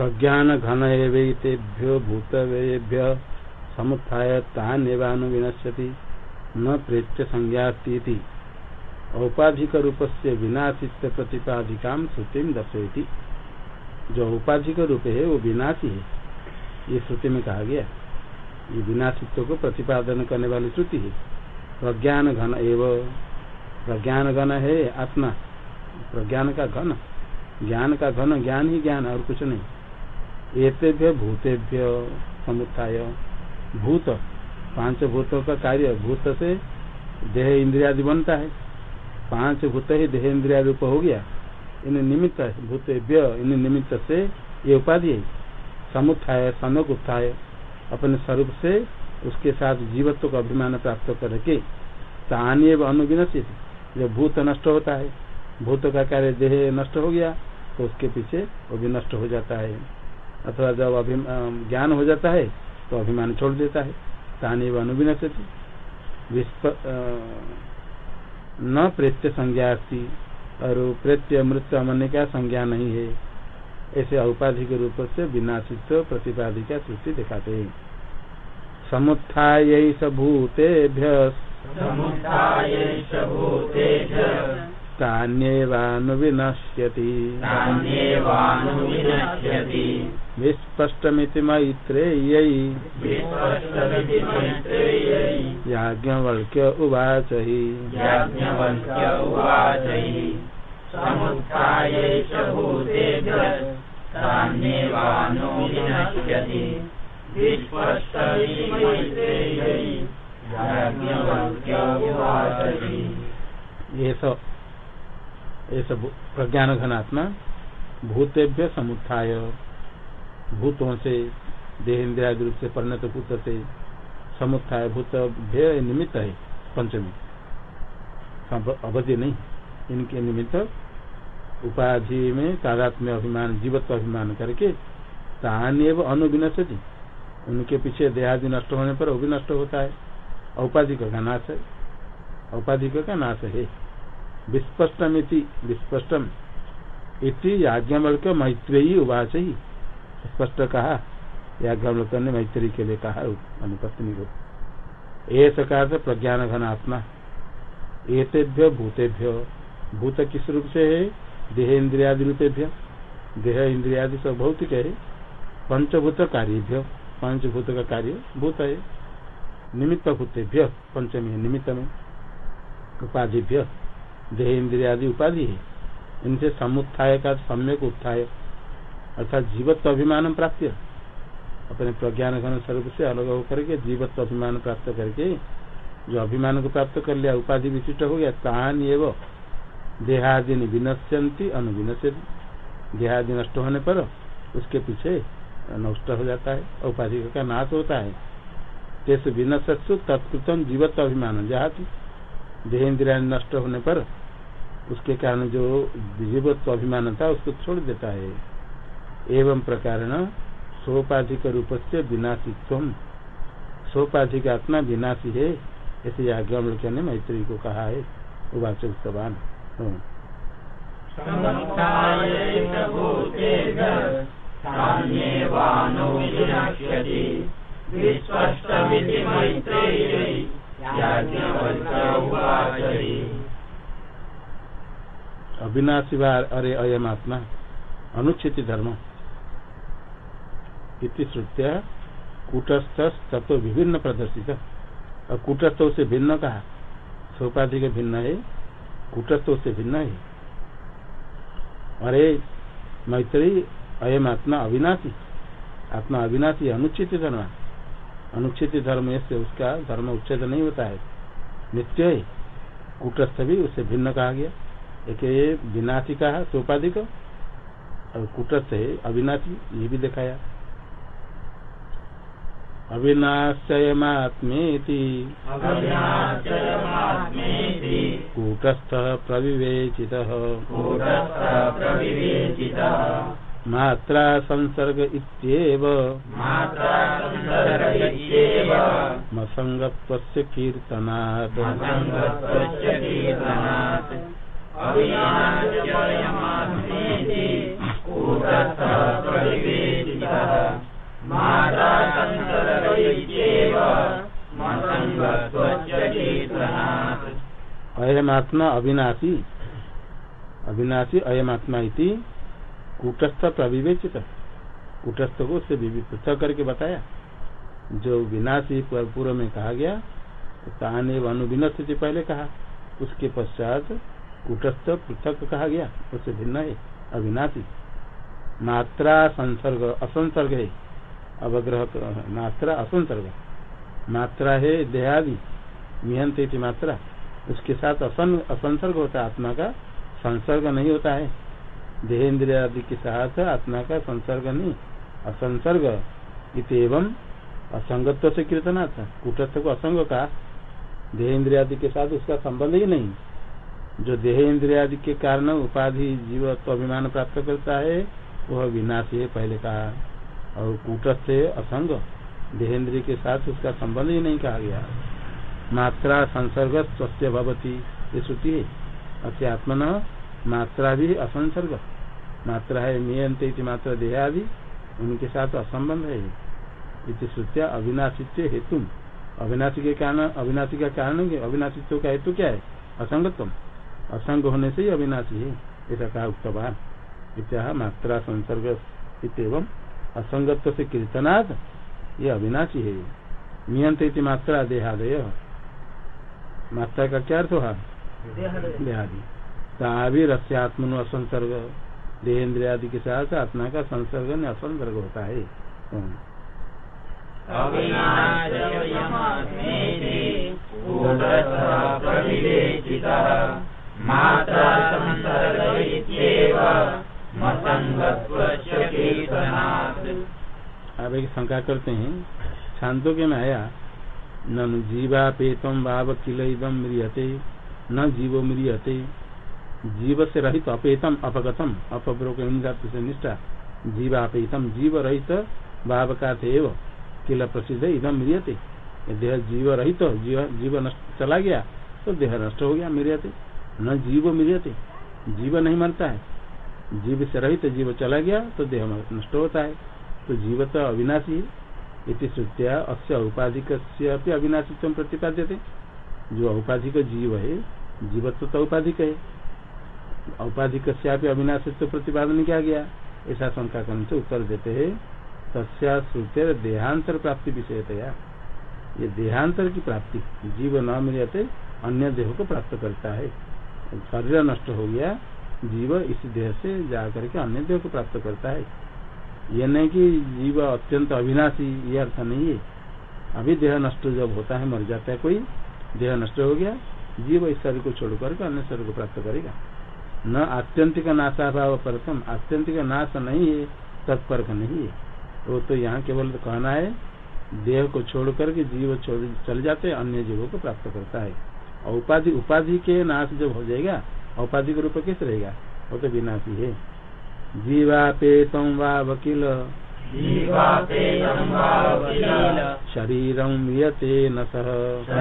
प्रज्ञान घन एवेभ्यो भूतवेभ्य समुत्थाय तान्यवानुविनश्यति न प्रेत्य संज्ञाती औपाधिक रूप से विनाशित प्रतिपादिका श्रुति दर्शयती। जो औपाधिक रूप है, वो विनाशी है। ये श्रुति में कहा गया ये विनाशित्व को प्रतिपादन करने वाली श्रुति है। प्रज्ञान घन एवं। प्रज्ञान घन है, आत्मा। प्रज्ञान का घन। ज्ञान का घन, ज्ञान ही ज्ञान और कुछ नहीं। एतेभ्य भूतेभ्य समुत्थाय। भूत, पाँच भूतों का कार्य। भूत से देह इंद्रियादि बनता है। पाँच भूत ही देह इंद्रिया रूप हो गया। इन निमित्त भूतेभ्य, इन निमित्त से ये उपाधि है। समुत्थाय समक उत्थाय अपने स्वरूप से उसके साथ जीवत्व का अभिमान प्राप्त करके तानी एवं अनुविनशित जब भूत नष्ट होता है, भूत का कार्य देह नष्ट हो गया तो उसके पीछे वो भी नष्ट हो जाता है। अथवा जब ज्ञान हो जाता है तो अभिमान छोड़ देता है। तानी अनुविनशित न प्रेत्य संज्ञा और प्रेत्य मृत्यु मन का संज्ञा नहीं है। ऐसे औपाधिक रूप से विनाशित्व प्रतिपादिका सृष्टि दिखाते हैं। समुत्थाय भूतेभ्य। तान्येवानुविनश्यति। विस्पष्टमिति मैत्रेयै। याज्ञवल्क्य उवाच हि समुत्थायैष भूतेभ्यः तान्येवानुविनश्यति विस्पष्टमिति मैत्रेयै सब प्रज्ञान घनात्मा भूतेभ्य समुत्थाय। भूतों से देह इंद्रिया रूप से, परिणत भूत से समुत्थाय। भूतभ्य निमित्त है, पंचमी। अवधि नहीं, इनके निमित्त उपाधि में तादात्म्य अभिमान, जीवत्व अभिमान करके तान एवं अनुविनशति उनके पीछे देहादि नष्ट होने पर वो भी नष्ट होता है। औपाधिक का नाश है। औपाधिक का नाश है। विस्पष्टम विस्पष्टम। इति याज्ञवल्क मैत्रेयी उवाच। ही स्पष्ट कहा याज्ञवल्क ने मैत्री के लिए कहा पत्नी को ए सकार प्रज्ञान घन आत्मा एतेभ्य भूतेभ्य। भूत किस रूप से है? देह इंद्रियादि रूपेभ्य। देह इंद्रियादि सब भौतिक है। पंचभूत कार्यभ्य। पंचभूत का कार्य भूत है। निमित्त भूतेभ्य। पंचमी निमित्त में। उपाधिभ्य। देह इंद्रियादि उपाधि है। इनसे समुत्थाय का सम्यक उत्थाय। अर्थात जीवत्व अभिमान प्राप्त अपने प्रज्ञान घन स्वरूप से अलग होकर के जीवत्व अभिमान प्राप्त करके जो अभिमान को प्राप्त कर लिया, उपाधि विशिष्ट हो गया तान एवं देहादि विनश्यंती अनुविनश्यति। देहादि नष्ट होने पर उसके पीछे नष्ट हो जाता है, उपाधि का नाश होता है। तेस विनशत्सु तत्कृतम जीवत्व अभिमान जहाती देह इंद्रिया नष्ट होने पर उसके कारण जो जीवत्व अभिमान था उसको छोड़ देता है। एवं प्रकार सोपाधिक रूप से विनाशी विनाशित्व सोपाधिक आत्मा विनाशी है, ऐसे आज्ञा ने मैत्री को कहा है उवाच। उत्तवान अविनाशी अरे अयम आत्मा अनुच्छेद धर्म। इति श्रुत्या कूटस्थ तत्व विभिन्न प्रदर्शित। और कूटस्थ से भिन्न कहा? सोपाधि के भिन्न है, कूटस्थ से भिन्न है। अरे, मैत्री, अयम आत्मा, अविनाशी। आत्मा अविनाशी अनुच्छेद धर्म। अनुच्छेद धर्म से उसका धर्म उच्छेद नहीं होता है। नित्य है। कूटस्थ भी उससे भिन्न कहा गया। एक विनाशी कहा सोपाधिक और कुटस्थ है अविनाशी ये भी दिखाया। अविनाशयमात्मेति। कूटस्थ प्रविवेचित। मात्रा संसर्ग इत्येव। मसंगत्वस्य कीर्तनात्। अयमात्मा अविनाशी। अविनाशी अयमात्मा इति कुटस्थ प्रविवेचित। कुटस्थ को उससे पृथक करके बताया। जो विनाशी पूर्व में कहा गया ताने अनुविन से पहले कहा। उसके पश्चात कूटस्थ पृथक कहा गया, उससे भिन्न है, अविनाशी। मात्रा संसर्ग, असंसर्ग है। अवग्रह मात्रा असंसर्ग। मात्रा है देहादि निहंत मात्रा। उसके साथ असन असंसर्ग होता है, आत्मा का संसर्ग नहीं होता है। देहेन्द्रिय आदि के साथ आत्मा का संसर्ग नहीं, असंसर्ग। इतम असंगत्व से कीर्तना था कुटस्थ को असंग का देहेन्द्रिय आदि के साथ उसका संबंध ही नहीं। जो देह इंद्रिया आदि के कारण उपाधि जीव तो अभिमान प्राप्त करता है, वह विनाश है, पहले कहा। और कूटस्थ असंग। देहेन्द्रिय के साथ उसका संबंध ही नहीं कहा गया। मात्रा संसर्ग स्वस्थ भवती, ये श्रुति है। अस्य आत्मन मात्रा भी असंसर्ग। मात्रा है नियंत्रित मात्रा देहादि, उनके साथ असंबंध है। इति श्रुतिया अविनाशित्व हेतु अविनाशी के कारण, अविनाशी का कारण अविनाशित्व का हेतु क्या है? असंगत्व असंग होने से ही अविनाशी है। ऐसा कहा उक्तवान इत्या मात्रा संसर्ग इतम असंगत्व से कीर्तनाद ये अविनाशी है। नियंत्रित मात्रा देहादय। मात्रा का क्या अर्थ हुआ? देहादि ताविरस्यात्मनु असंसर्ग। देहेन्द्र आदि के साथ आत्मा का संसर्ग में असंसर्ग होता है। अब एक शंका करते हैं, शांतों के में आया न जीवा पेतम भाव किल इदम म्रियते, न जीवो म्रियते जीव से रहित अपेतम, अपगतम, अपब्रोक से निष्ठा जीवापेतम जीव रहित भाव का थे किला प्रसिद्ध इदम मिरियते। देह जीव रहित, जीव जीव नष्ट, चला गया तो देह नष्ट हो गया, मिरियते। न जीव मिरियते जीव नहीं मरता है। जीव से रहित जीव चला गया तो देह नष्ट होता है। तो जीव तो अविनाशी इति श्रुत्या अस्य औपाधिक अविनाशित्व प्रतिपाद्य थे जो औपाधिक जीव है, जीवत्व तो औपाधिक है। औपाधिक अविनाशित्व प्रतिपादन किया गया। ऐसा शंका करने से उत्तर देते है, तस्या श्रुते देहांतर प्राप्ति विषयतया। ये देहांतर की प्राप्ति, जीव न मिलते, अन्य देह को प्राप्त करता है। शरीर नष्ट हो गया, जीव इस देह से जाकर के अन्य देह को प्राप्त करता है। ये नहीं कि जीव अत्यंत अविनाशी, ये अर्थ नहीं है। अभी देह नष्ट जब होता है, मर जाता है कोई, देह नष्ट हो गया, जीव इस शरीर को छोड़कर के अन्य शरीर को प्राप्त करेगा। न आत्यंतिक नाशाभाव परतम, आत्यंतिक नाश नहीं है, तत्पर्क नहीं है। वो तो यहाँ केवल कहना है, देह को छोड़ करके जीव छोड़ चल जाते अन्य जीवों को प्राप्त करता है। उपाधि उपाधि के नाश जब हो जाएगा औपाधि रूप किस रहेगा? वो तो विनाशी है। जीवा पेतम वा वकील। शरीरं म्रियते न सह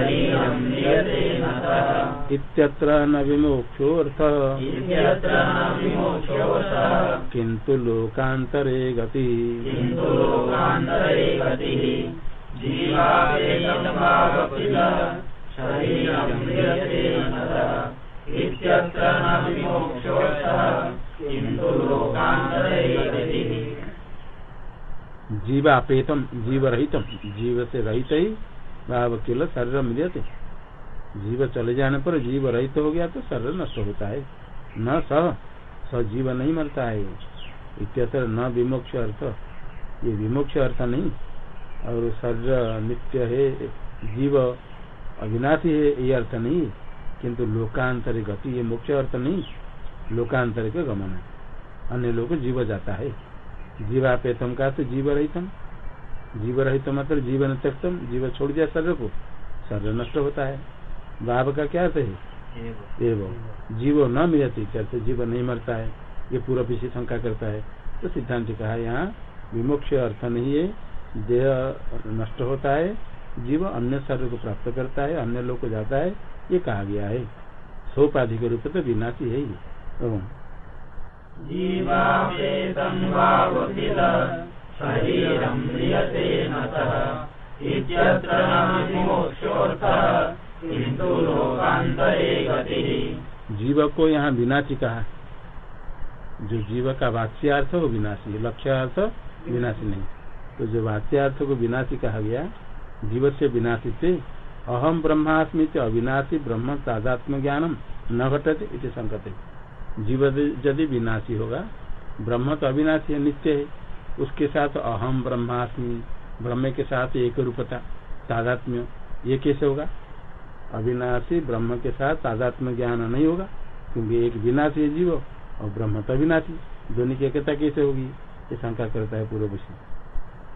इत्यत्र न विमोक्षोऽर्थ। किन्तु लोकान्तरे गति। जीवापेतम जीव रहितम जीव से रहित ही भाव केवल शरीर मिलते। जीव चले जाने पर जीव रहित हो गया तो शरीर नष्ट होता है। न सह स जीव नहीं मरता है। इत्यतर न विमोक्ष अर्थ। ये विमोक्ष अर्थ नहीं। और शरीर नित्य है, जीव अविनाशी है ये अर्थ नहीं किंतु लोकांतर गति ये मुख्य अर्थ नहीं लोकांतर का गमन है। अन्य लोग जीव जाता है। जीवापेतम का तो जीव रहितम। जीव रहित मतलब जीवन त्यक्तम जीव छोड़ दिया शरीर को शरीर नष्ट होता है। भाव का क्या अर्थ है? एवं। जीव न मिलती कहते जीव नहीं मरता है ये पूरा पीछे शंका करता है। तो सिद्धांत कहा यहाँ विमोक्ष अर्थ नहीं है देह नष्ट होता है जीव अन्य शरीर को प्राप्त करता है अन्य लोग को जाता है ये कहा गया है। सोपाधि के रूप तो विनाशी है जीव को यहाँ विनाशी कहा। जो जीव का वाच्यार्थ हो विनाशी लक्ष्य अर्थ विनाशी नहीं। तो जो वाच्यार्थ को विनाशी कहा गया जीव से विनाशी थे अहम ब्रह्मास्मी ब्रह्मास्मि अविनाशी ब्रह्म तादात्म ज्ञानम न घटते इसे संकते। जीव यदि विनाशी होगा, ब्रह्म तो अविनाशी है, नित्य है। उसके साथ अहम ब्रह्मास्मि, ब्रह्म के साथ एक रूपता तादात्म्य ये कैसे होगा? अविनाशी ब्रह्म के साथ तादात्म्य ज्ञान नहीं होगा, क्योंकि एक विनाशी है जीव, और ब्रह्म तो अविनाशी दोनों की एकता कैसे होगी? ये शंका करता है पूर्व विषय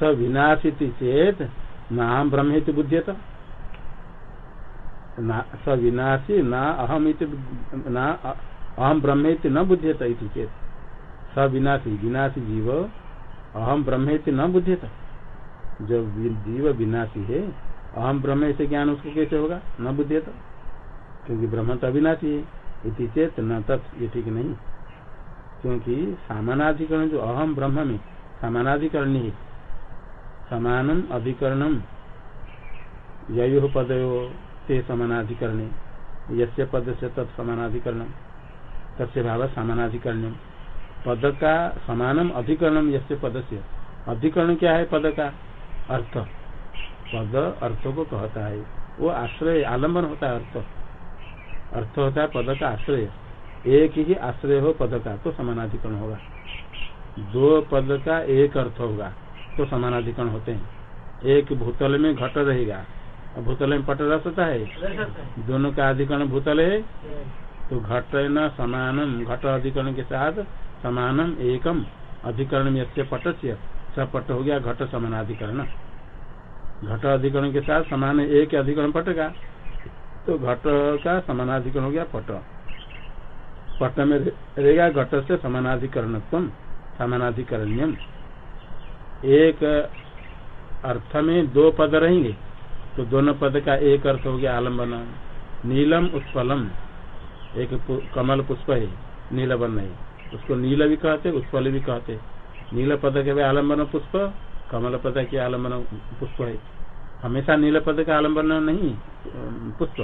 स विनाशी चेत नाम ब्रह्मेति बुध्यत। स विनाशी न अहम न अहम ब्रह्मेति न बुध्यत चेत। स विनाशी विनाशी जीव अहम ब्रह्मेति न बुध्यत। जब जीव विनाशी है अहम ब्रह्म से ज्ञान उसको कैसे होगा? न बुध्यत। क्योंकि ब्रह्म तो अविनाशी है। इति चेत न तत्, ये ठीक नहीं। क्योंकि सामानाधिकरण जो अहम ब्रह्म में समानाधिकरण है समानम अधिकरणम यो पदयो से समानाधिकरण, यस्य पद से तत् समानाधिकरण, तस्य भाव समानाधिकरण। पद का समानम अधिकरणम यस्य पद से अधिकरण क्या है पद का? अर्थ। पद अर्थ को कहता है। वो आश्रय आलंबन होता है अर्थ। अर्थ होता है पद का आश्रय। एक ही आश्रय हो पद का तो समानाधिकरण होगा। दो पद का एक अर्थ होगा तो समानाधिकरण होते हैं। एक भूतल में घट रहेगा और भूतल में पट रह होता है? दोनों का अधिकरण भूतल है। तो घट न समानम घट अधिकरण के साथ समानम एकम अधिकरण में पट से सपट हो गया घट समानाधिकरण। घट अधिकरण के साथ समान एक अधिकरण पट का तो घट का समानाधिकरण हो गया पट। पट में रहेगा घट से समानाधिकरण समानाधिकरण्यम एक अर्थ में दो पद रहेंगे तो दोनों पद का एक अर्थ हो गया आलंबन नीलम उत्पलम, एक कमल पुष्प है नील वर्ण है। उसको नील भी कहते, उत्पल भी कहते। नील पद के आलंबन पुष्प, कमल पद के आलंबन पुष्प है। हमेशा नील पद का आलंबन नहीं, पुष्प।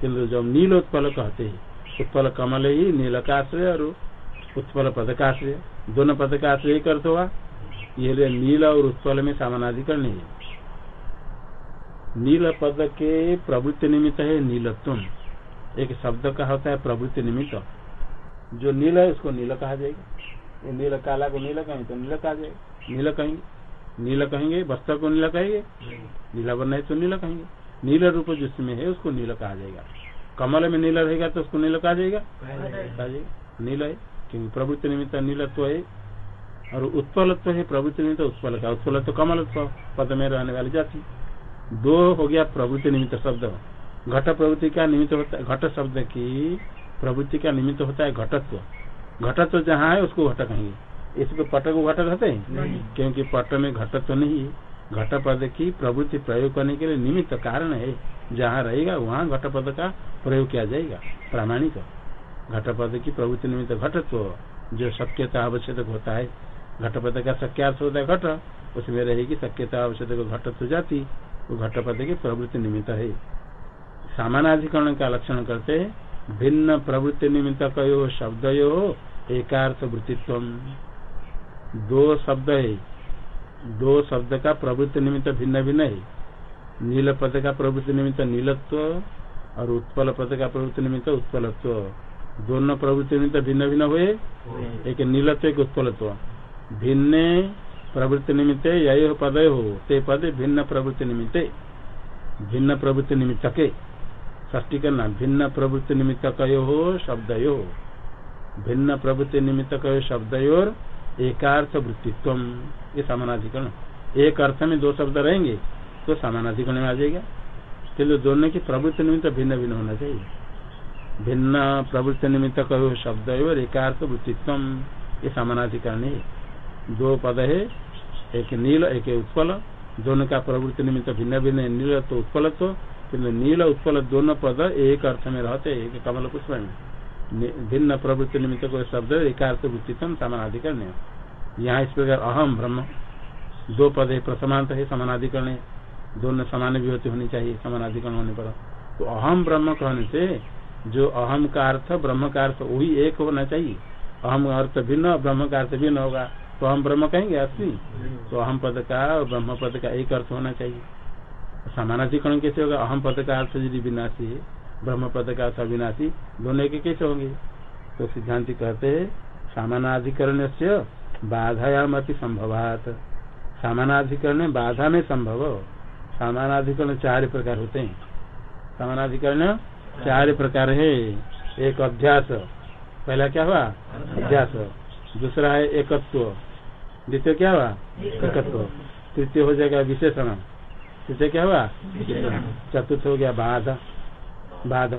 किन्तु जब नील उत्पल कहते हैं उत्पल कमल ही नील का आश्रय और उत्पल पद का आश्रय दोनों पद का आश्रय एक अर्थ हुआ ये नील और उत्पल में सामानाधिकरण है। नील पद के प्रवृत्ति निमित्त है नीलत्व। एक शब्द का होता है प्रवृत्ति निमित्त। जो नील है उसको नील कहा जाएगा। ये नील काला को नील कहेंगे तो नील कहा जाएगा। नील कहेंगे नील कहेंगे वस्त्र को नील कहेंगे। नीला वर्ण है तो नील कहेंगे। नील रूप जिसमें है उसको नील कहा जाएगा। कमल में नील रहेगा तो उसको नील कहा जाएगा? कहा जाएगा। नील है क्योंकि प्रवृत्ति निमित्त नीलत्व है। और उत्पलत्व है प्रवृत्ति निमित्त उत्पल का। उत्पल तो कमलत्व पद में रहने वाली जाति। दो हो गया प्रवृत्ति निमित्त शब्द। घट प्रवृत्ति का निमित्त होता है घट शब्द की प्रवृत्ति का निमित्त होता है घटत्व। घटत्व जहाँ है उसको घट कहेंगे। इसको पट को घट कहते हैं? क्योंकि पट में घटत्व नहीं है। घट पद की प्रवृत्ति प्रयोग करने के लिए निमित्त कारण है। जहाँ रहेगा, वहाँ घट पद का प्रयोग किया जाएगा, प्रामाणिक। घट पद की प्रवृत्ति निमित्त घटत्व, जो शक्यता आवश्यक होता है। घट पद का शक्यार्थ होता है घट, उसमें रहेगी शक्यता आवश्यक घटत्व जाती। वो घटपद की प्रवृत्ति निमित्त है। सामानाधिकरण का लक्षण करते हैं। भिन्न प्रवृत्ति निमित्त कयो शब्द यो एकार्थ वृत्तित्व दो शब्द है। दो शब्द का प्रवृत्ति निमित्त भिन्न भिन्न है। नील पद का प्रवृत्ति निमित्त नीलत्व और उत्पल पद का प्रवृत्ति निमित्त उत्पलत्व। दोनों प्रवृत्ति निमित्त भिन्न भिन्न हुए। एक नीलत्व एक उत्पलत्व। भिन्न प्रवृत्ति निमित्त यह पद हो ते पद भिन्न प्रवृत्ति निमित्त। भिन्न प्रवृत्ति निमित्त के ष्टी करना भिन्न प्रवृत्ति निमित्त कयो हो शब्दयो। भिन्न प्रवृत्ति निमित्त कयो शब्दयोर एकार्थ वृत्तित्व ये समानाधिकरण। एक अर्थ में दो शब्द रहेंगे तो समानाधिकरण में आ जाएगा। किन्तु दोनों की प्रवृत्ति निमित्त भिन्न भिन्न होना चाहिए। भिन्न प्रवृत्ति निमित्त कहो शब्द और एकार्थ वृत्तित्व ये समानाधिकरण है। दो पद है, एक नील, एक उत्पल। दोनों का प्रवृत्ति निमित्त भिन्न भिन्न नील तो उत्पल तो नील, उत्पल दोनों पद एक अर्थ में रहते एक कमल पुष्प में। भिन्न प्रवृत्ति निमित्त कोई शब्द एकार्थ वृत्तित्व समानाधिकरण यहाँ इस प्रकार अहम ब्रह्म, दो पद है प्रसमांत है। समानाधिकरण दोनों समान विभूति होनी चाहिए, समानाधिकरण होने पर। तो अहम ब्रह्म कहने से जो अहम का अर्थ, ब्रह्म का अर्थ वही एक होना चाहिए। अहम अर्थ भिन्न, ब्रह्म का अर्थ भिन्न होगा। तो हम ब्रह्म कहेंगे अस्मी तो अहम पद का और ब्रह्म पद का एक अर्थ होना चाहिए। समानाधिकरण कैसे होगा? अहम पद का अर्थ यदि विनाशी है ब्रह्म पद का अविनाशी दोनों के कैसे होंगे? तो सिद्धांति कहते हैं सामानाधिकरण से बाधायाम अति संभवात। सामानाधिकरण बाधा में संभव सामानाधिकरण चार प्रकार होते हैं। सामानाधिकरण चार प्रकार है। एक अध्यास पहला क्या हुआ? अध्यास दूसरा है एकत्व। द्वितीय क्या हुआ? एकत्व। तृतीय हो जाएगा विशेषण। तृतीय क्या हुआ? चतुर्थ हो गया बाध। बाध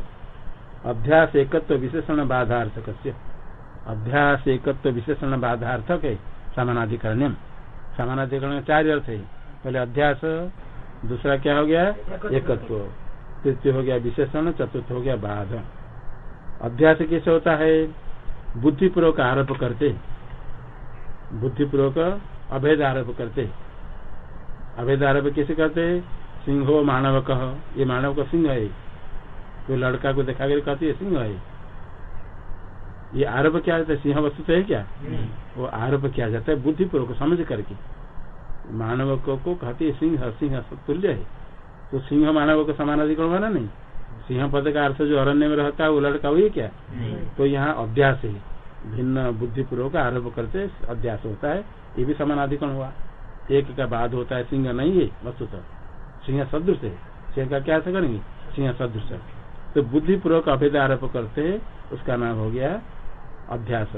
अध्यास एकत्व विशेषण बाधार्थक अभ्यास एकत्व विशेषण बाधार्थक है समानाधिकरण समानाधिकरण चार अर्थ है। पहले अध्यास, दूसरा क्या हो गया? एकत्व। तृतीय हो गया विशेषण, चतुर्थ हो गया बाध। अभ्यास कैसे होता है? बुद्धिपूर्वक आरोप करते। बुद्धिपूर्वक अभेद आरोप करते। अभेद आरोप कैसे करते? सिंह मानव कह ये मानव का सिंह है। कोई लड़का को देखा कर कहती है सिंह है ये आरोप क्या जाता है सिंह वस्तु तो है क्या? वो आरोप किया जाता है बुद्धिपूर्वक समझ करके। मानव को, को कहती है सिंह सिंह तुल्य है। तो सिंह मानव को समान अधिकरण बना नहीं? सिंह पद का अर्थ जो अरण्य में रहता है वो लड़का हुई क्या? तो यहाँ अभ्यास है। भिन्न बुद्धिपूर्वक आरोप करते अध्यास होता है ये भी समानाधिकरण हुआ एक का बाद होता है सिंह नहीं है वस्तुतः। सिंह सदृश है। सिंह का क्या करेंगे? सिंह सदृश तो बुद्धिपूर्वक अभेद आरोप करते हैं, उसका नाम हो गया अभ्यास।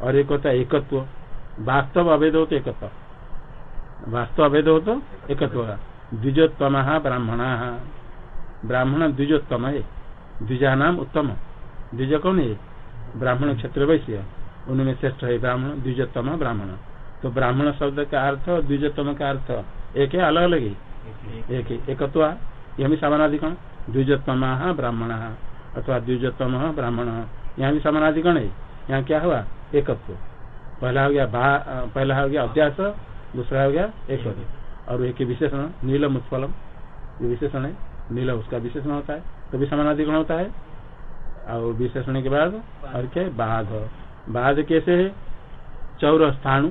और एक होता है एकत्व। वास्तव अभेद हो तो एकत्व। वास्तव अभेद हो तो एकत्व। द्विजोत्तम ब्राह्मण। ब्राह्मण द्विजोत्तम है। द्विजा नाम उत्तम। द्विज कौन है? ब्राह्मण क्षेत्र वैश्य। उनमें श्रेष्ठ है ब्राह्मण, द्विजोत्तम, ब्राह्मण। तो ब्राह्मण शब्द का अर्थ और द्विजोत्तम का अर्थ एक है अलग अलग ही? एक एकत्व। यह भी समानाधिकरण द्विजोत्तम ब्राह्मण अथवा द्विजोत्तम ब्राह्मण। यहाँ भी समानाधिकरण है। यहाँ क्या हुआ? एकत्व। पहला हो गया पहला हो गया अभ्यास, दूसरा हो गया एक और एक विशेषण नीलम उत्पलम ये विशेषण है। नील उसका विशेषण होता है। तो भी समानाधिकरण होता है। और विशेषण के बाद और क्या है? बाघ। बाघ कैसे है? चौर स्थानु।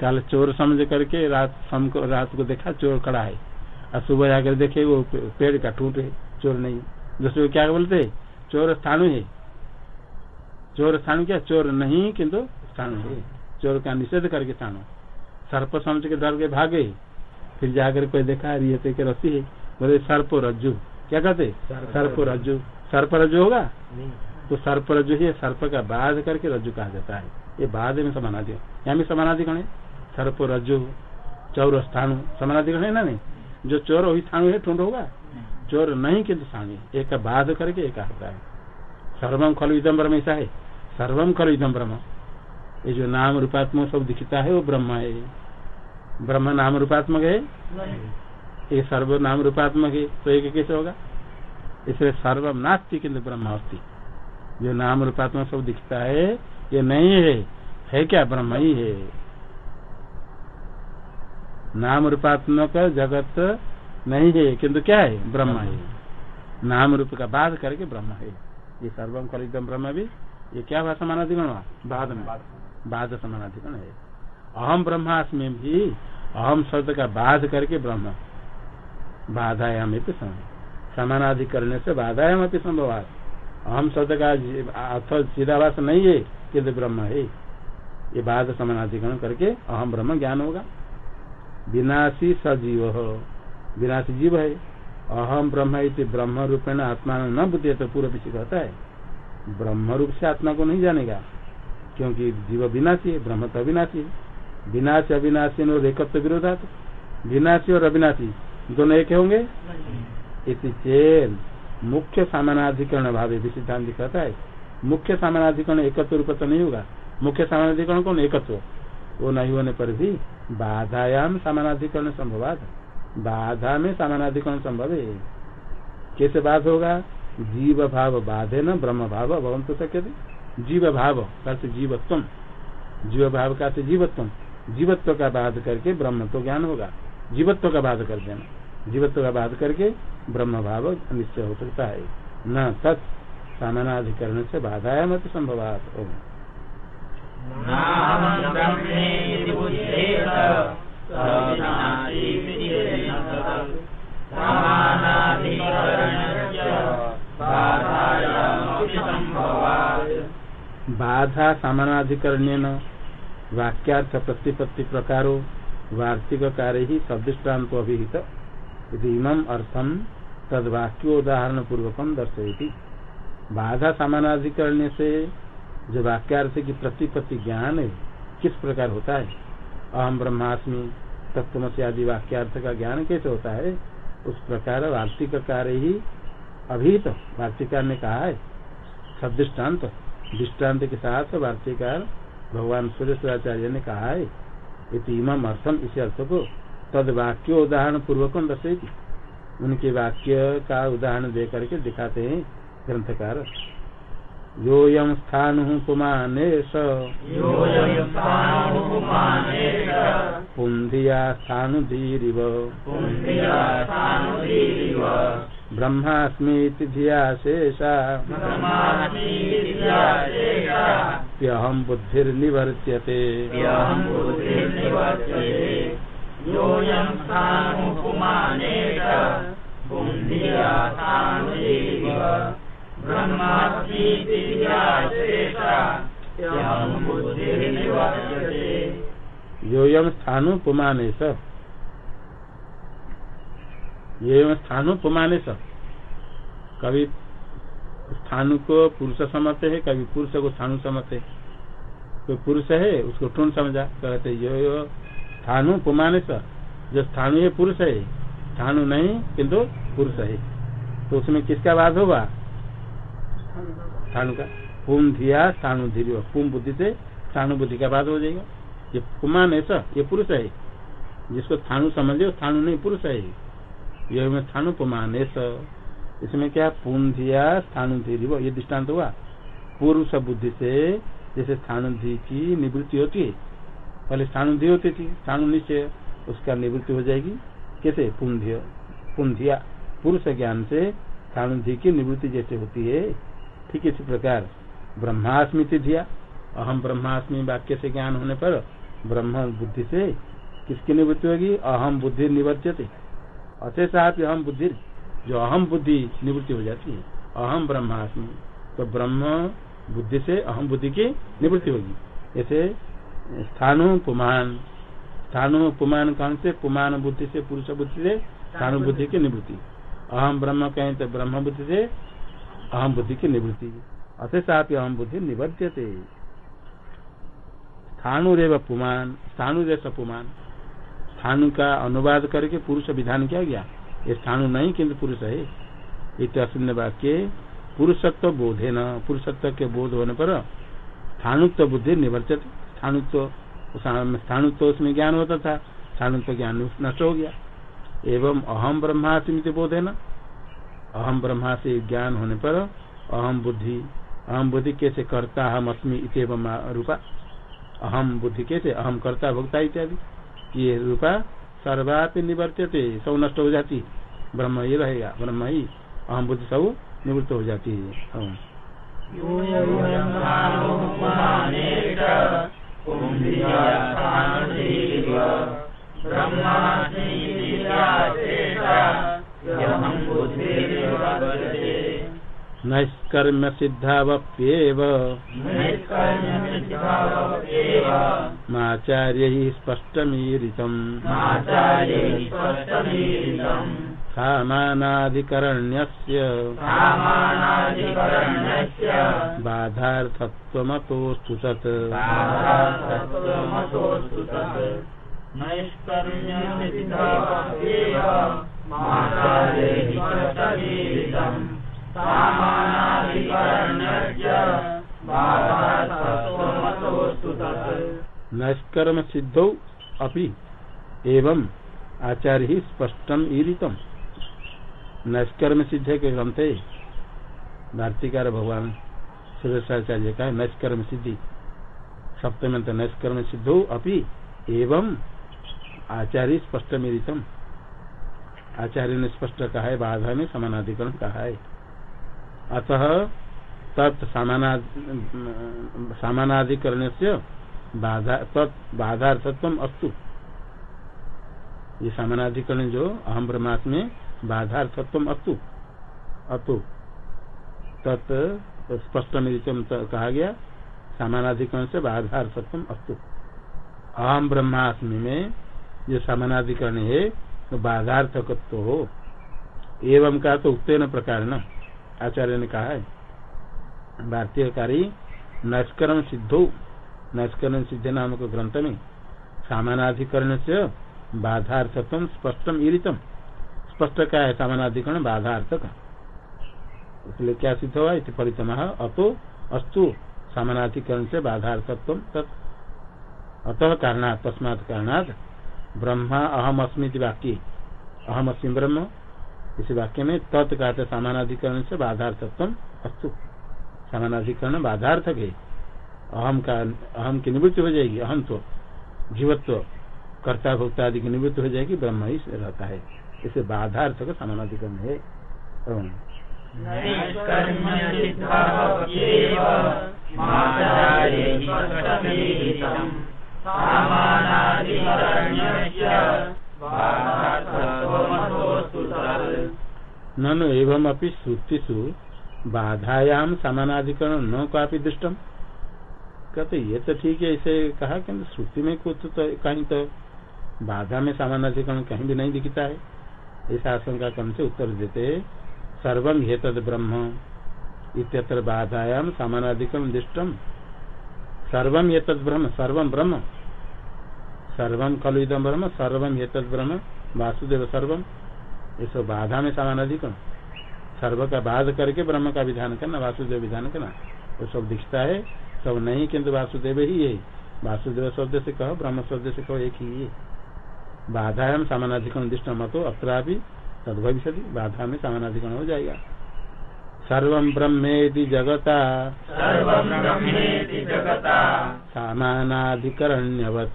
कल चोर समझ करके रात, शाम को, रात को देखा, चोर खड़ा है। और सुबह जाकर देखे वो पेड़ का टूट है चोर नहीं। दूसरे को क्या बोलते? चोर स्थानु है। चोर स्थानु क्या? चोर नहीं किंतु स्थानु है। चोर का निषेध करके स्थानु। सर्प समझ के डर के भागे। फिर जाकर कोई देखा रियते के रसी है। बोले सर्प रज्जु। क्या कहते? सर्प रज्जु। सर्प रज्जु होगा? तो सर्प रज्जु ही सर्प का बाध करके रज्जु कहा जाता है। ये बाद में समानाधि यहाँ भी समानाधिकरण है? सर्प रज्जु चौर स्थानु। समानाधिकरण है? ना नहीं जो चोर वही स्थानु है ठूंढ होगा। चोर नहीं किन्तु स्थानु एक बाध करके एक आता है। सर्वम खल इदम ब्रह्म ऐसा है। सर्वम खल इदम ब्रह्म। ये जो नाम रूपात्मक सब दिखता है वो ब्रह्म है। ब्रह्म नाम रूपात्मक है? ये सर्व नाम रूपात्मक है तो एक कैसे होगा? इसलिए सर्वम नास्ती किन्तु ब्रह्म अस्ती जो नाम रूपात्मक सब दिखता है ये नहीं है। है क्या? ब्रह्म ही है। नाम रूपात्मक जगत नहीं है, किंतु क्या है? ब्रह्म है। नाम रूप का बाध करके ब्रह्म है। ये सर्वम कलितम ब्रह्म भी, ये क्या हुआ समानाधिकरण हुआ? बाद में। बाद समानाधिकरण है। अहम ब्रह्मास्मि भी अहम शब्द का बाध करके ब्रह्म। बाधायाम समानाधिकरण से बाधायाम अपनी संभव अहम शब्द का अर्थ सीधावास नहीं है किन्तु ब्रह्म है। ये बाध समानाधिकरण करके अहम ब्रह्म ज्ञान होगा। विनाशी सजीव। विनाशी जीव है। अहम ब्रह्म ब्रह्म रूपेण आत्मा न बुद्धि तो पूर्व पीछे कहता है। ब्रह्म रूप से आत्मा को नहीं जानेगा, क्योंकि जीव विनाशी है, ब्रह्म तो अविनाशी है। विनाश, अविनाशी और एकत्व विरोधा विनाशी और अविनाशी, दोनों एक होंगे? इति चेन, मुख्य सामानाधिकरण भाव सिद्धांत कहता है। मुख्य सामानाधिकरण एकत्व रूप तो नहीं होगा। मुख्य सामानाधिकरण कौन? एकत्व। वो नहीं होने पर भी बाधायाम सामानाधिकरण संभव बाधा में सामानाधिकरण संभव है। कैसे बाध होगा? जीव भाव बाधे न ब्रह्म भाव भवन तो सक्य जीव भाव करते जीवत्व जीव भाव का जीवत्व जीवत्व का बाध करके ब्रह्म तो ज्ञान होगा। जीवत्व का बाध कर देना। जीवत्व का बाध करके ब्रह्म भाव निश्चय हो सकता है। न तत् सामानाधिकरण से बाधाया मत संभवात। बाधा सामानाधिकरण वाक्यार्थ प्रतिपत्ति प्रकारो वार्तिक कार्य ही सदृष्टान्त अभिहित। इमं अर्थम तद वाक्योदाहरण पूर्वकम दर्शयती। बाधा सामानाधिकरण से जो वाक्यार्थ की प्रतिपत्ति ज्ञान है, किस प्रकार होता है? अहम ब्रह्मास्मि तत्वमसी आदि वाक्यार्थ का ज्ञान कैसे होता है? उस प्रकार वार्तिक कार्य ही अभी तो वार्तिकार ने कहा है सदृष्टान्त दृष्टांत के साथ वार्तिकार भगवान सूर्यचराचार्य ने कहा है इमम अर्थम इसी अर्थ को तद वाक्य उदाहरण पूर्वक दर्शेगी उनके वाक्य का उदाहरण दे करके दिखाते हैं ग्रंथकार। योयम स्थानु पुमानेश। पुंधिया स्थानुधीरिव ब्रह्मास्मीति धिया शेषा। प्यहम बुद्धिर्निवर्त्यते। योऽयं बुद्धिया योयम पुमाने कभी स्थानु को पुरुष समझते है कभी पुरुष को स्थानु समझते कोई पुरुष है, उसको टून समझा, कहते यो यो स्थानु पुमाने जो स्थानु है, पुरुष है। स्थानु नहीं, किंतु पुरुष है। तो उसमें किसका बात होगा? स्थानु का पुम धिया स्थानु धीर पुम बुद्धि से स्थानु बुद्धि का बाद हो जाएगा। ये कुमान ऐसा ये पुरुष है। जिसको स्थानु समझे स्थानु नहीं, पुरुष है। ये में स्थानु पुमान ऐसा इसमें क्या? पुम धिया स्थानु धीर ये दृष्टांत हुआ। पुरुष बुद्धि से जैसे स्थानु धी की निवृत्ति होती है, पहले स्थानु धी होती थी स्थानु निश्चय, उसका निवृत्ति हो जाएगी। कैसे? पुंध्य पुंधिया पुरुष ज्ञान से स्थानु धी की निवृत्ति जैसे होती है। ठीक इसी प्रकार ब्रह्मास्मिति धिया अहम ब्रह्मास्मि वाक्य से ज्ञान होने पर ब्रह्म बुद्धि से किसकी निवृत्ति होगी? अहम बुद्धि निवर्त्यते अशेषा अहम बुद्धि, जो अहम बुद्धि निवृत्ति हो जाती है अहम ब्रह्मास्मि तो ब्रह्म बुद्धि से अहम बुद्धि की निवृत्ति होगी। ऐसे स्थानु पुमान स्थानु पुमान कौन से? पुमान बुद्धि से, पुरुष बुद्धि से स्थानु बुद्धि की निवृत्ति। अहम ब्रह्म कहें तो ब्रह्म बुद्धि से अहम बुद्धि की निवृत्ति। अशेषापि अहम बुद्धि निवर्त्यते। स्थानुरेव पुमान स्थानुरेव पुमान। स्थानु का अनुवाद करके पुरुष विधान किया गया। ये स्थानु नहीं किंतु पुरुष है। इतने वाक्य, पुरुषत्व बोधे न। पुरुषत्व के बोध होने पर स्थानुत्व बुद्धि निवर्तित स्थानुत्व स्थानुत्व उसमें ज्ञान होता था। स्थानुत्व ज्ञान नष्ट हो गया। एवं अहम ब्रह्मास्मि बोधे न। अहम ब्रह्मा से ज्ञान होने पर अहम बुद्धि अहम बुद्धि कैसे करता हम अस्मी इतव रूपा। अहम बुद्धि कैसे अहम करता भोक्ता इत्यादि। ये रूपा सर्वापि निवर्त्यते सब नष्ट हो जाती। ब्रह्म ही रहेगा, ब्रह्म ही। अहम बुद्धि सब निवृत्त हो जाती है। नैष्कर्म सिद्धावप्येव माचार्य स्पष्टमीरितम्। सामानाधिकरण्यस्य बाधार्थत्वमतोऽस्तु तत्। बाधार्थत्वमतोऽस्तु नष्कर्म सिद्धौ अपि एवं आचार्य ही स्पष्टम ईरितम। नष्कर्म सिद्ध के ग्रंथ भारतीकार भगवान सुरेशाचार्य का नष्कर्म सिद्धि सप्तम तो नष्कर्म सिद्धो अपि एवं आचार्य स्पष्ट ईरितम। आचार्य ने स्पष्ट कहा है बाधा में समानाधिकरण कहा है? अतः तत् से बाधार्थत्व अस्तु। ये सामानाधिकरण जो अहम ब्रह्मास में बाधार्थत्व अस्तु। अतु तत् स्पष्ट निरीचम कहा गया सामानाधिकरण से बाधार्थत्व अस्तु। अहम ब्रह्मास्मि में जो सामानाधिकरण है तो बाधार्थकत्व। हो एवं का तो उक्तेन प्रकार न आचार्य ने कहा है भारतीय कार्य नष्करण सिद्धो। नष्करण सिद्ध नामक ग्रंथ में सामानाधिकरण से बाधार्थत्व स्पष्टम ईरितम स्पष्ट का है सामानाधिकरण? बाधार्थक। इसलिए क्या सिद्ध हुआ? इति परितम। अतो अस्तु। सामानाधिकरण से बाधार्थत्व तत्। अतः कारणात्, तस्मात् कारणात् ब्रह्मा अहम अस्मित वाक्य। अहम अस्मी ब्रह्म। इस वाक्य में तत् कहते सामानाधिकरण से बाधार्थत्व अस्तु। सामानाधिकरण बाधार्थक है। अहम का, अहम की निवृत्ति हो जाएगी, अहम तो जीवत्व, कर्ता भोक्ता आदि की निवृत्ति हो जाएगी, ब्रह्म ही रहता है। इसे बाधार्थ का समानाधिकरण है। ननु एवं अपनी श्रुतिषु बाधायाम समानाधिकरण न काफ़ी दृष्टम कहते, ये तो ठीक है, इसे कहा कि श्रुति में कुछ तो कहीं तो बाधा में सामानाधिकरण कहीं भी नहीं दिखता है। ऐसा आशंका कम से उत्तर देते सर्वम हे तद ब्रह्म, इत्यत्र बाधायाम सामानाधिकरण दृष्टम सर्वम ये तद ब्रह्म सर्वम ब्रह्म। सर्वम खलु इदम ब्रह्म सर्वम ये तद ब्रह्म, वासुदेव सर्वम ये सब बाधा में सामानाधिकरण सर्व का बाध करके ब्रह्म का विधान करना वासुदेव विधान करना। वो सब दिखता है सब नहीं किंतु वासुदेव ही है। वासुदेव शब्द से कहो ब्रह्म शब्द से कहो एक ही है। बाधा बाधायाम सामानाधिकरण दृष्ट मतो अत्र भी तद भविष्य बाधा में सामानाधिकरण हो जाएगा। सर्व ब्रह्मेति जगता। सामानाधिकरण्यवत।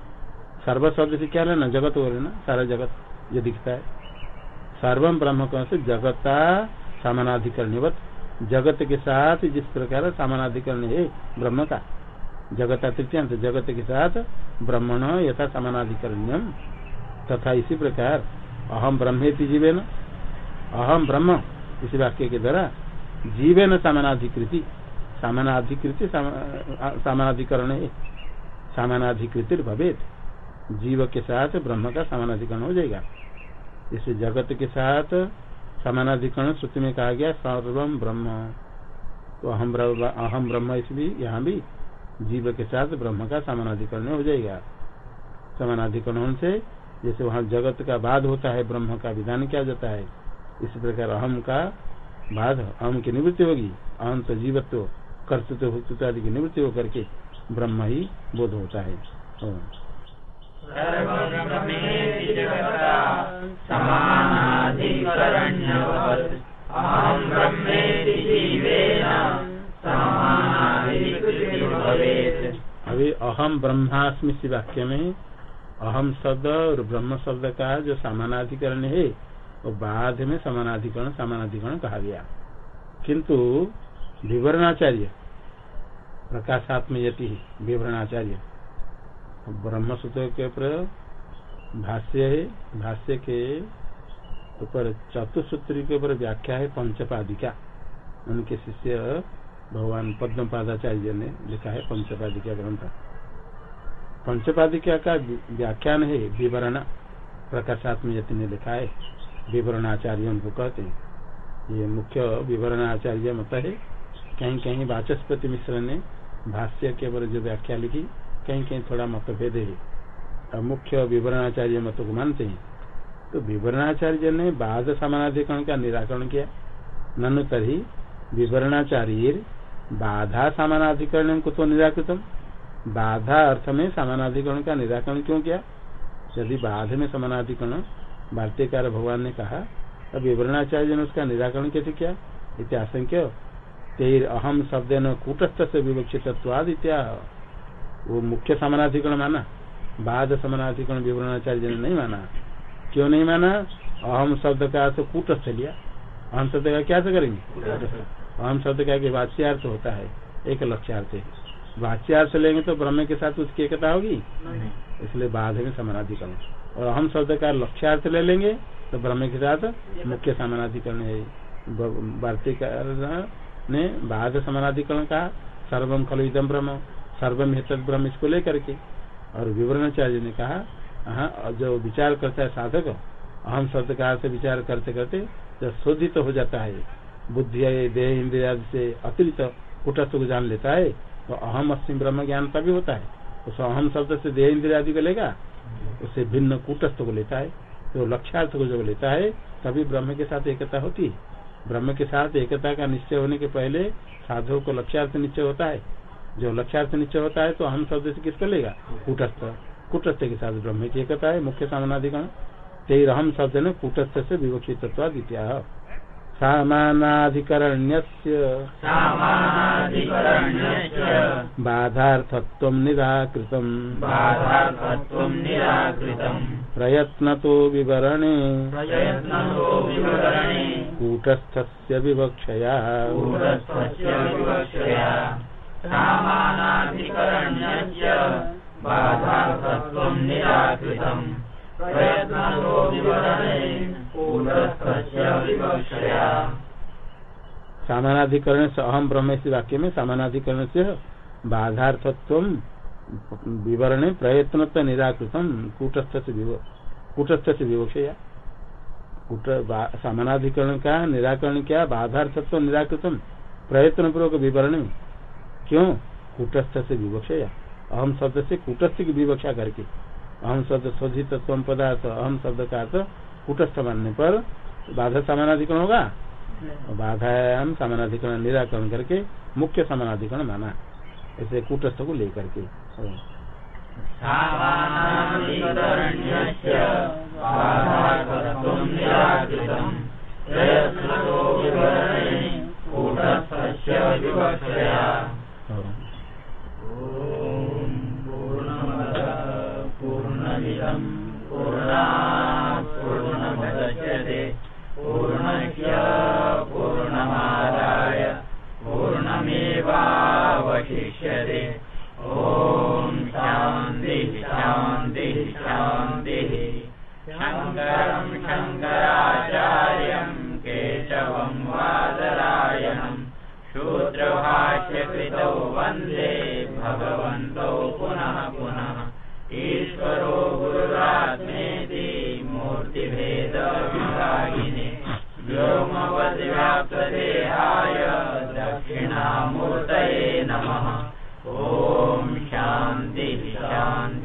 से क्या लेना जगत हो लेना सारा जगत जो दिखता है। सर्वम ब्रह्म कौन से जगता सामानाधिकरण जगत के साथ जिस प्रकार सामानाधिकरण है, ब्रह्म का। जगत तृतीयांत जगत के साथ ब्रह्मण यथा समानाधिकरण्यम तथा इसी प्रकार अहम ब्रह्मेति जीवेन। अहम ब्रह्म, इस वाक्य के द्वारा जीवेन समानाधिकृति। सामानाधिकृति सामानाधिकरण सामानाधिकृति भवेद जीव के साथ ब्रह्म का समानाधिकरण हो जाएगा। इस जगत के साथ समानाधिकरण श्रुति में कहा गया सर्वम ब्रह्म। तो अहम अहम ब्रह्म इसलिए यहाँ भी जीव के साथ ब्रह्म का समानाधिकरण हो जाएगा। समानाधिकरण से जैसे वहाँ जगत का बाध होता है, ब्रह्म का विधान किया जाता है, इस प्रकार अहम का बाध अहम की निवृत्ति होगी अहम तो जीवत्व, कर्तृत्व आदि की निवृत्ति होकर के ब्रह्म ही बोध होता है। अभी अहम ब्रह्मास्मि वाक्य में अहम शब्द और ब्रह्म शब्द का जो समानाधिकरण है, वो बाद में समानाधिकरण समानाधिकरण कहा गया। किंतु विवरणाचार्य प्रकाशात्म यति विवरणाचार्य। ब्रह्म सूत्र के ऊपर भाष्य है, भाष्य के ऊपर चतुसूत्री के ऊपर व्याख्या है पंचपादिका। उनके शिष्य भगवान पद्म पादाचार्य ने लिखा है पंचपादिका ग्रंथ। पंचपादिका का व्याख्यान है विवरण। प्रकाशात्म यति ने लिखा है, विवरणाचार्य उनको कहते हैं। ये मुख्य विवरणाचार्य मत है। कहीं कहीं वाचस्पति मिश्र ने भाष्य के ऊपर जो व्याख्या लिखी कहीं कहीं थोड़ा मतभेद है। और मुख्य विवरणाचार्य मत को मानते हैं। तो विवरणाचार्य ने बाध समानाधिकरण का निराकरण किया। ननु तरी विवरणाचार्य बाधा समानाधिकरण को तो निराकृतम। बाधा अर्थ में समानाधिकरण का निराकरण क्यों किया? यदि बाध में समानाधिकरण भारतीयकार भगवान ने कहा तब विवरणाचार्य ने उसका निराकरण कैसे किया? इतिहास अहम शब्द न कूटस्थ से विवक्षित इत्या वो मुख्य समानाधिकरण माना। बाद समानाधिकरण विवरणाचार्य ने नहीं माना। क्यों नहीं माना? अहम शब्द का तो कूटस्थ लिया। अहम शब्द का क्या से करेंगे? अहम शब्द का वाच्यार्थ होता है एक लक्ष्यार्थ है। वाच्यार्थ लेंगे तो ब्रह्म के साथ उसकी एकता होगी? इसलिए बाद में समानाधिकरण। और अहम शब्द का लक्ष्यार्थ ले लेंगे तो ब्रह्म के साथ मुख्य समानाधिकरण है। भारतीय ने बाद समानाधिकरण का सर्वम खलु इदम ब्रह्म। सर्वम हित ब्रह्म इसको लेकर के। और विवरणाचार्य ने कहा हाँ जो विचार करता है साधक, अहम शब्द का विचार करते करते जब शोधित हो जाता है बुद्धि देह इंद्रिया से अतिरिक्त कुटस्थ को जान लेता है तो अहम अस्म ब्रह्म ज्ञान तभी होता है। उस अहम शब्द से देह इंद्रिया आदि को लेगा, उससे भिन्न कुटस्थ को लेता है तो लक्ष्यार्थ को जब लेता है, तभी ब्रह्म के साथ एकता होती है। ब्रह्म के साथ एकता का निश्चय होने के पहले साधु को लक्ष्यार्थ निश्चय होता है। जो लक्ष्यार्थ निश्चय होता है तो हम शब्द से किसको लेगा? कुटस्थ। कुटस्थ के साथ ब्रह्म की एकता है मुख्य सामनाधिकरण तेर हम शब्द ने कुटस्थ से विवक्षित द्वितीय सामानाधिकरण्य बाधार्थत्व निराकृत प्रयत्न तो विवरणे। कूटस्थस्य विवक्षया। सामानाधिकरण से अहम ब्रह्म से वाक्य में सामानाधिकरण से बाधार्थत्व विवरण प्रयत्न निराकृतम कूटस्थ से विवक्षया। सामानाधिकरण का निराकरण क्या, बाधार्थत्व निराकृतम प्रयत्न पूर्वक विवरण। क्यों? कूटस्थ से विवक्षया अहम शब्द से कूटस्थ की विवक्षा करके। अहम शब्द शोधित पदार्थ अहम शब्द का अर्थ कूटस्थ मानने पर बाधा समानाधिकरण होगा? बाधायाम समानाधिकरण निराकरण करके मुख्य समानाधिकरण माना। ऐसे कूटस्थ को लेकर के। पूर्णमिदम् पूर्णस्य पूर्णमादाय। पूर्णमेवावशिष्यते। ॐ शान्तिः शान्तिः शान्तिः। शङ्करम् शङ्कराचार्यम् केशवम् वादरायणम् शूद्रभाष्यकृतौ वंदे भगवन्तौ पुनः पुनः। ईश्वरो गुरुरात्मेति व्योमवधिव्याप्तदेहाय दक्षिणामूर्तये नमः। ॐ शांति शान्ति।